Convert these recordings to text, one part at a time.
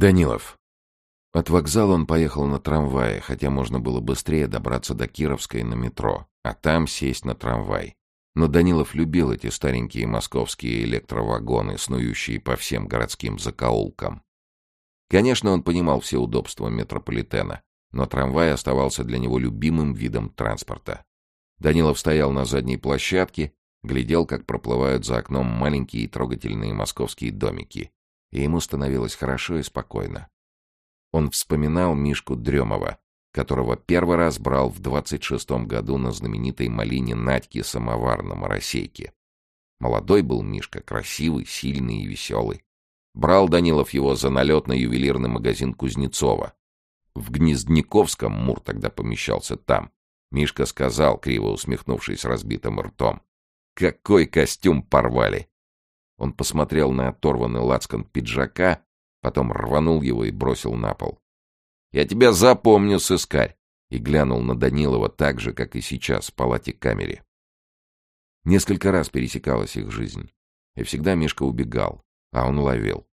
Данилов. От вокзала он поехал на трамвае, хотя можно было быстрее добраться до Кировской на метро, а там сесть на трамвай. Но Данилов любил эти старенькие московские электровагоны, снующие по всем городским закоулкам. Конечно, он понимал все удобства метрополитена, но трамвай оставался для него любимым видом транспорта. Данилов стоял на задней площадке, глядел, как проплывают за окном маленькие трогательные московские домики, и ему становилось хорошо и спокойно. Он вспоминал Мишку Дремова, которого первый раз брал в 26-м году на знаменитой малине Надьки самовар на Моросейке. Молодой был Мишка, красивый, сильный и веселый. Брал Данилов его за налет на ювелирный магазин Кузнецова. В Гнездниковском Мур тогда помещался там. Мишка сказал, криво усмехнувшись разбитым ртом. «Какой костюм порвали! Он посмотрел на оторванный лацкан пиджака, потом рванул его и бросил на пол. «Я тебя запомню, сыскарь!» и глянул на Данилова так же, как и сейчас, в палате камере. Несколько раз пересекалась их жизнь, и всегда Мишка убегал, а он ловил.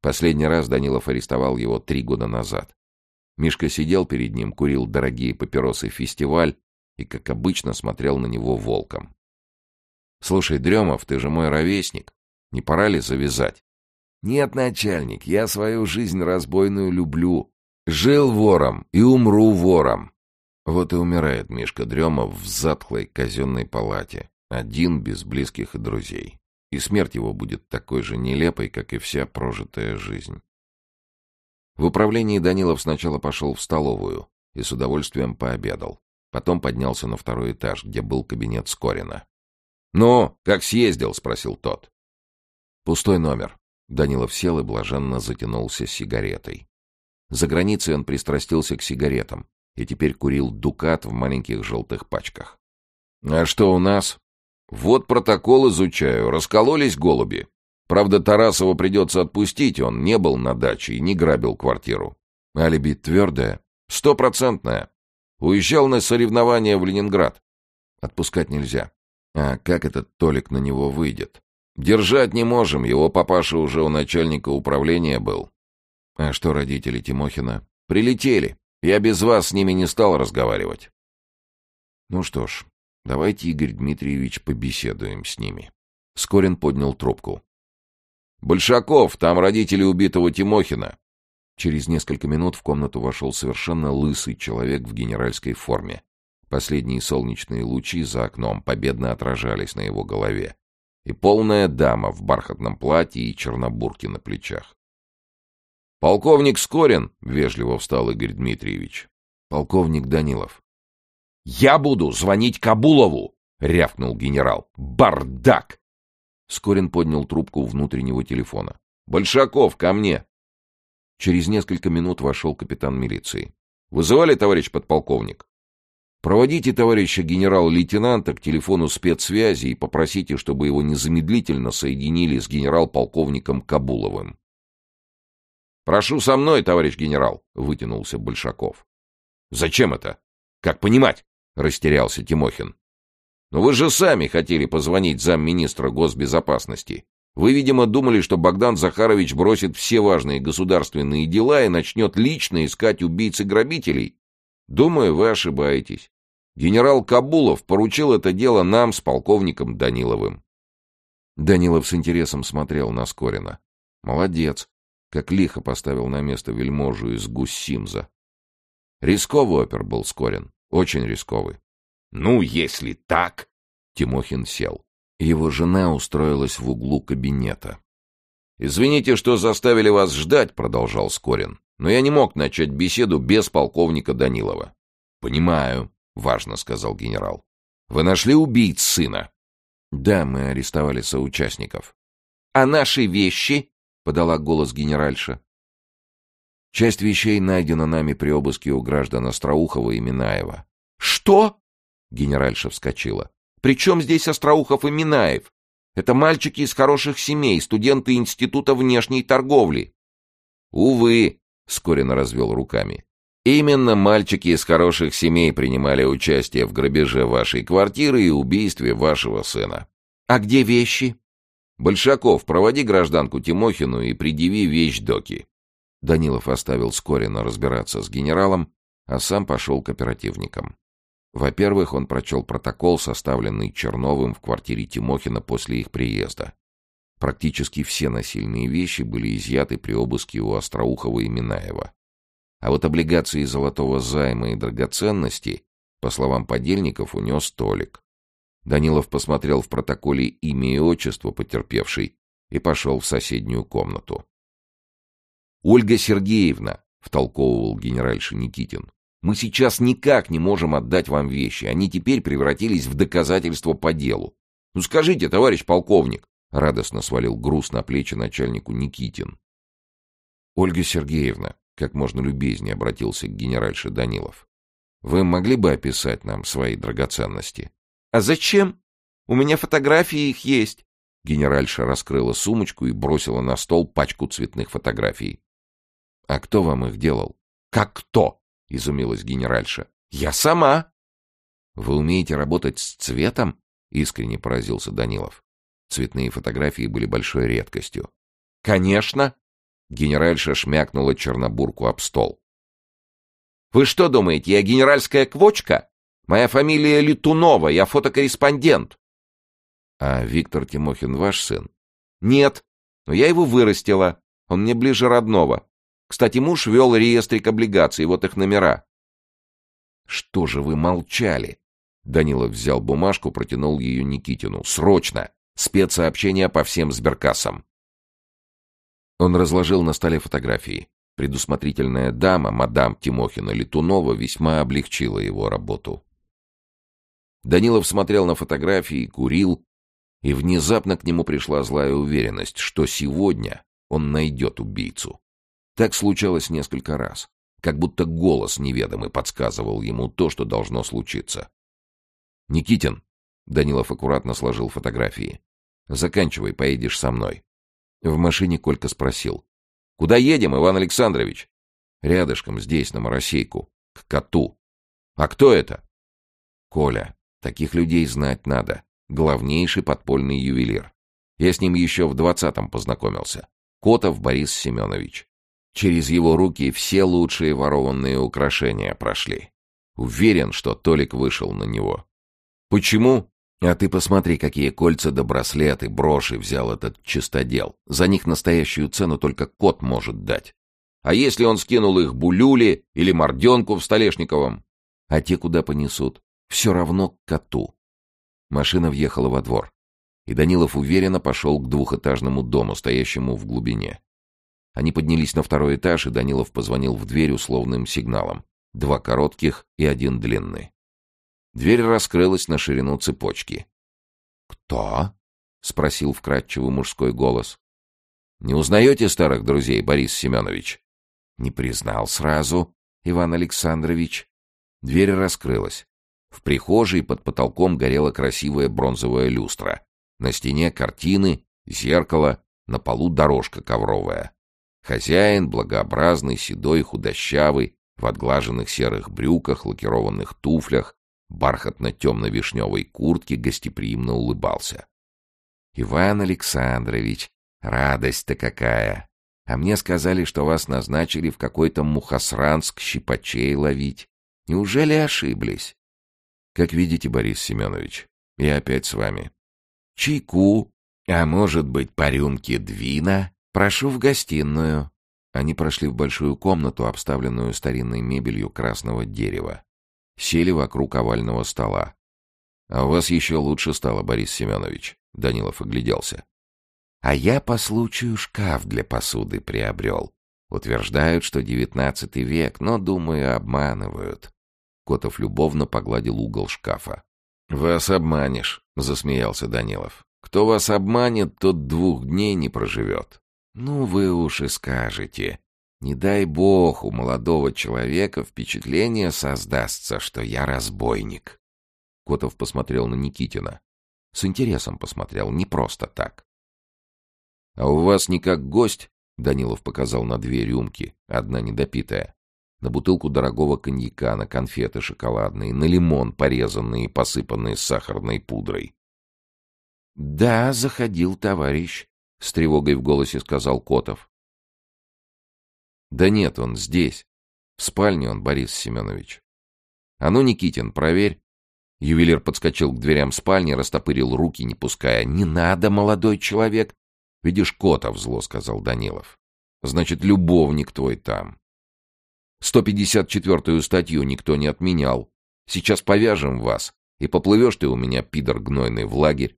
Последний раз Данилов арестовал его три года назад. Мишка сидел перед ним, курил дорогие папиросы «Фестиваль» и, как обычно, смотрел на него волком. «Слушай, Дремов, ты же мой ровесник. Не пора ли завязать? Нет, начальник, я свою жизнь разбойную люблю. Жил вором и умру вором. Вот и умирает Мишка Дремов в затхлой казенной палате, один, без близких и друзей. И смерть его будет такой же нелепой, как и вся прожитая жизнь. В управлении Данилов сначала пошел в столовую и с удовольствием пообедал. Потом поднялся на второй этаж, где был кабинет Скорина. «Ну, как съездил?» — спросил тот. Пустой номер. Данилов сел и блаженно затянулся сигаретой. За границей он пристрастился к сигаретам и теперь курил дукат в маленьких желтых пачках. «А что у нас?» «Вот протокол изучаю. Раскололись голуби. Правда, Тарасова придется отпустить, он не был на даче и не грабил квартиру. Алиби твердое?» «Стопроцентное. Уезжал на соревнования в Ленинград. Отпускать нельзя. А как этот Толик на него выйдет? Держать не можем, его папаша уже у начальника управления был. А что родители Тимохина? Прилетели. Я без вас с ними не стал разговаривать. Ну что ж, давайте, Игорь Дмитриевич, побеседуем с ними. Скорин поднял трубку. «Большаков, там родители убитого Тимохина». Через несколько минут в комнату вошел совершенно лысый человек в генеральской форме. Последние солнечные лучи за окном победно отражались на его голове и полная дама в бархатном платье и чернобурке на плечах. «Полковник Скорин!» — вежливо встал Игорь Дмитриевич. «Полковник Данилов». «Я буду звонить Кабулову!» — рявкнул генерал. «Бардак!» Скорин поднял трубку внутреннего телефона. «Большаков, ко мне!» Через несколько минут вошел капитан милиции. «Вызывали, товарищ подполковник?» Проводите товарища генерал-лейтенанта к телефону спецсвязи и попросите, чтобы его незамедлительно соединили с генерал-полковником Кабуловым. «Прошу со мной, товарищ генерал», — вытянулся Большаков. «Зачем это? Как понимать?» — растерялся Тимохин. «Но вы же сами хотели позвонить замминистра госбезопасности. Вы, видимо, думали, что Богдан Захарович бросит все важные государственные дела и начнет лично искать убийц и грабителей. Думаю, вы ошибаетесь. Генерал Кабулов поручил это дело нам с полковником Даниловым. Данилов с интересом смотрел на Скорина. Молодец, как лихо поставил на место вельможу из Гуссимза. Рисковый опер был Скорин, очень рисковый. Ну, если так... Тимохин сел. Его жена устроилась в углу кабинета. «Извините, что заставили вас ждать», — продолжал Скорин. «Но я не мог начать беседу без полковника Данилова». «Понимаю», — важно сказал генерал. «Вы нашли убийц сына?» «Да, мы арестовали соучастников». «А наши вещи?» — подала голос генеральша. «Часть вещей найдена нами при обыске у граждан Остроухова и Минаева». «Что?» — генеральша вскочила. «При чем здесь Остроухов и Минаев? Это мальчики из хороших семей, студенты Института внешней торговли». «Увы», — Скорин развел руками. Именно мальчики из хороших семей принимали участие в грабеже вашей квартиры и убийстве вашего сына. А где вещи? Большаков, проводи гражданку Тимохину и предъяви вещь доки. Данилов оставил Скорина разбираться с генералом, а сам пошел к оперативникам. Во-первых, он прочел протокол, составленный Черновым в квартире Тимохина после их приезда. Практически все насильные вещи были изъяты при обыске у Остроухова и Минаева. А вот облигации золотого займа и драгоценности, по словам подельников, унес Толик. Данилов посмотрел в протоколе имя и отчество потерпевшей и пошел в соседнюю комнату. «Ольга Сергеевна», — втолковывал генеральша Никитин, мы сейчас никак не можем отдать вам вещи. Они теперь превратились в доказательство по делу. Ну скажите, товарищ полковник, радостно свалил груз на плечи начальнику Никитин. Ольга Сергеевна, как можно любезнее обратился к генеральше Данилов. Вы могли бы описать нам свои драгоценности? А зачем? У меня фотографии их есть. Генеральша раскрыла сумочку и бросила на стол пачку цветных фотографий. А кто вам их делал? Как кто? — изумилась генеральша. «Я сама!» «Вы умеете работать с цветом?» — искренне поразился Данилов. Цветные фотографии были большой редкостью. «Конечно!» — генеральша шмякнула чернобурку об стол. «Вы что думаете, я генеральская квочка? Моя фамилия Летунова, я фотокорреспондент». «А Виктор Тимохин ваш сын?» «Нет, но я его вырастила. Он мне ближе родного. Кстати, муж вел реестрик облигаций, вот их номера. Что же вы молчали? Данилов взял бумажку, протянул ее Никитину. Срочно! Спецсообщение по всем сберкассам. Он разложил на столе фотографии. Предусмотрительная дама, мадам Тимохина Летунова, весьма облегчила его работу. Данилов смотрел на фотографии, курил, и внезапно к нему пришла злая уверенность, что сегодня он найдет убийцу. Так случалось несколько раз, как будто голос неведомый подсказывал ему то, что должно случиться. «Никитин!» — Данилов аккуратно сложил фотографии. «Заканчивай, поедешь со мной». В машине Колька спросил. «Куда едем, Иван Александрович?» «Рядышком, здесь, на Моросейку. К коту». «А кто это?» «Коля. Таких людей знать надо. Главнейший подпольный ювелир. Я с ним еще в двадцатом познакомился. Котов Борис Семенович. Через его руки все лучшие ворованные украшения прошли. Уверен, что Толик вышел на него. Почему? А ты посмотри, какие кольца да браслеты, броши взял этот чистодел. За них настоящую цену только кот может дать. А если он скинул их Булюле или Морденку в Столешниковом? А те куда понесут? Все равно к коту. Машина въехала во двор. И Данилов уверенно пошел к двухэтажному дому, стоящему в глубине. Они поднялись на второй этаж, и Данилов позвонил в дверь условным сигналом. Два коротких и один длинный. Дверь раскрылась на ширину цепочки. «Кто?» — спросил вкрадчивый мужской голос. «Не узнаете старых друзей, Борис Семенович?» «Не признал сразу, Иван Александрович». Дверь раскрылась. В прихожей под потолком горела красивая бронзовая люстра. На стене картины, зеркало, на полу дорожка ковровая. Хозяин, благообразный, седой, худощавый, в отглаженных серых брюках, лакированных туфлях, бархатно-темно-вишневой куртке гостеприимно улыбался. «Иван Александрович, радость-то какая! А мне сказали, что вас назначили в какой-то Мухосранск щипачей ловить. Неужели ошиблись?» «Как видите, Борис Семенович, я опять с вами. Чайку, а может быть, по рюмке двина?» «Прошу в гостиную». Они прошли в большую комнату, обставленную старинной мебелью красного дерева. Сели вокруг овального стола. «А у вас еще лучше стало, Борис Семенович», — Данилов огляделся. «А я по случаю шкаф для посуды приобрел. Утверждают, что девятнадцатый век, но, думаю, обманывают». Котов любовно погладил угол шкафа. «Вас обманешь», — засмеялся Данилов. «Кто вас обманет, тот двух дней не проживет. Ну, вы уж и скажете. Не дай бог у молодого человека впечатление создастся, что я разбойник. Котов посмотрел на Никитина. С интересом посмотрел, не просто так. — А у вас не как гость? — Данилов показал на две рюмки, одна недопитая. На бутылку дорогого коньяка, на конфеты шоколадные, на лимон, порезанные и посыпанные сахарной пудрой. — Да, заходил товарищ, — с тревогой в голосе сказал Котов. Да нет, он здесь. В спальне он, Борис Семенович. А ну, Никитин, проверь. Ювелир подскочил к дверям спальни, растопырил руки, не пуская. «Не надо, молодой человек!» «Видишь, Котов зло», — сказал Данилов. «Значит, любовник твой там». 154-ю статью никто не отменял. Сейчас повяжем вас, и поплывешь ты у меня, пидор гнойный, в лагерь.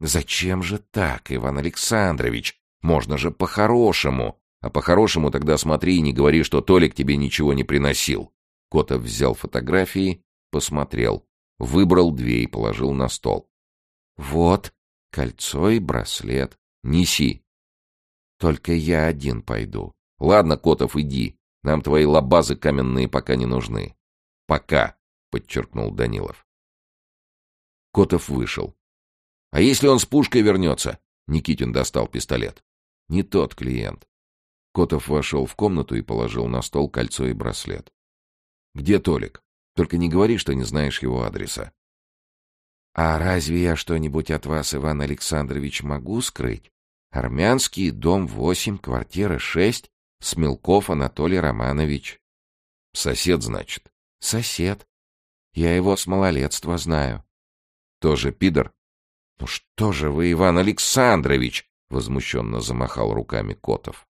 Зачем же так, Иван Александрович? Можно же по-хорошему. А по-хорошему тогда смотри и не говори, что Толик тебе ничего не приносил. Котов взял фотографии, посмотрел, выбрал две и положил на стол. Вот, кольцо и браслет. Неси. Только я один пойду. Ладно, Котов, иди. Нам твои лабазы каменные пока не нужны. Пока, подчеркнул Данилов. Котов вышел. А если он с пушкой вернется? Никитин достал пистолет. Не тот клиент. Котов вошел в комнату и положил на стол кольцо и браслет. «Где Толик? Только не говори, что не знаешь его адреса». «А разве я что-нибудь от вас, Иван Александрович, могу скрыть? Армянский, дом 8, квартира 6, Смелков Анатолий Романович». «Сосед, значит?» «Сосед. Я его с малолетства знаю». «Тоже пидор?» «Ну что же вы, Иван Александрович!» — возмущенно замахал руками Котов.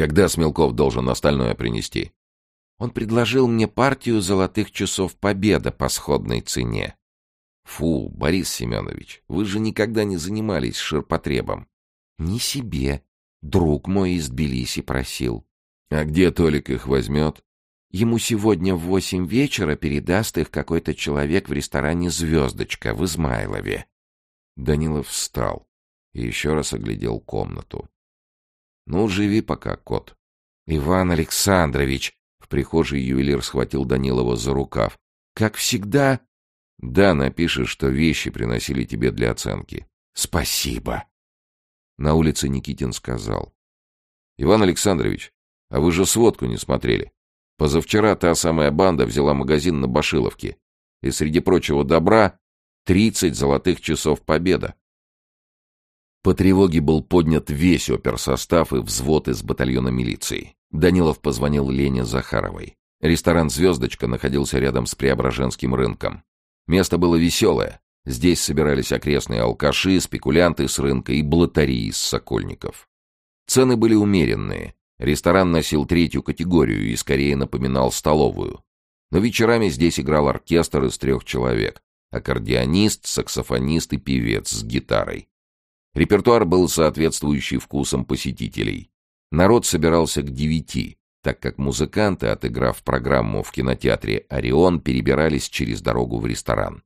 Когда Смелков должен остальное принести? Он предложил мне партию золотых часов победа по сходной цене. Фу, Борис Семенович, вы же никогда не занимались ширпотребом. Не себе. Друг мой из Тбилиси просил. А где Толик их возьмет? Ему сегодня в восемь вечера передаст их какой-то человек в ресторане «Звездочка» в Измайлове. Данилов встал и еще раз оглядел комнату. Ну, живи пока, кот. Иван Александрович, в прихожей ювелир схватил Данилова за рукав. Как всегда... Да, напишешь, что вещи приносили тебе для оценки. Спасибо. На улице Никитин сказал. Иван Александрович, а вы же сводку не смотрели. Позавчера та самая банда взяла магазин на Башиловке. И среди прочего добра тридцать золотых часов победа. По тревоге был поднят весь оперсостав и взвод из батальона милиции. Данилов позвонил Лене Захаровой. Ресторан «Звездочка» находился рядом с Преображенским рынком. Место было веселое. Здесь собирались окрестные алкаши, спекулянты с рынка и блатари из сокольников. Цены были умеренные. Ресторан носил третью категорию и скорее напоминал столовую. Но вечерами здесь играл оркестр из трех человек. Аккордеонист, саксофонист и певец с гитарой. Репертуар был соответствующий вкусам посетителей. Народ собирался к девяти, так как музыканты, отыграв программу в кинотеатре «Орион», перебирались через дорогу в ресторан.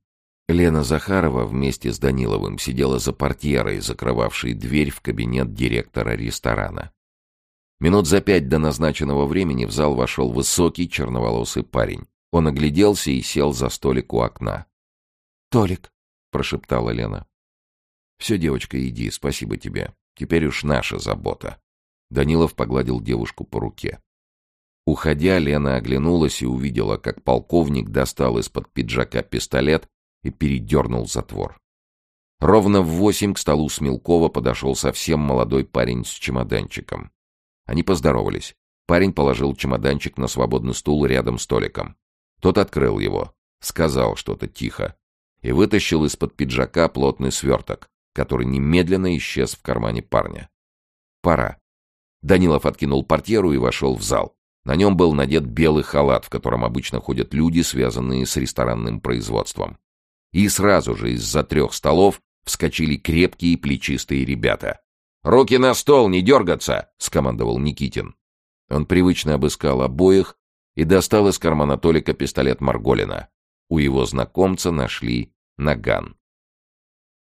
Лена Захарова вместе с Даниловым сидела за портьерой, закрывавшей дверь в кабинет директора ресторана. Минут за пять до назначенного времени в зал вошел высокий черноволосый парень. Он огляделся и сел за столик у окна. «Толик», — прошептала Лена. «Все, девочка, иди, спасибо тебе. Теперь уж наша забота». Данилов погладил девушку по руке. Уходя, Лена оглянулась и увидела, как полковник достал из-под пиджака пистолет и передернул затвор. Ровно в восемь к столу Смелкова подошел совсем молодой парень с чемоданчиком. Они поздоровались. Парень положил чемоданчик на свободный стул рядом с столиком. Тот открыл его, сказал что-то тихо и вытащил из-под пиджака плотный сверток который немедленно исчез в кармане парня. «Пора». Данилов откинул портьеру и вошел в зал. На нем был надет белый халат, в котором обычно ходят люди, связанные с ресторанным производством. И сразу же из-за трех столов вскочили крепкие плечистые ребята. «Руки на стол, не дергаться!» — скомандовал Никитин. Он привычно обыскал обоих и достал из кармана Толика пистолет Марголина. У его знакомца нашли наган.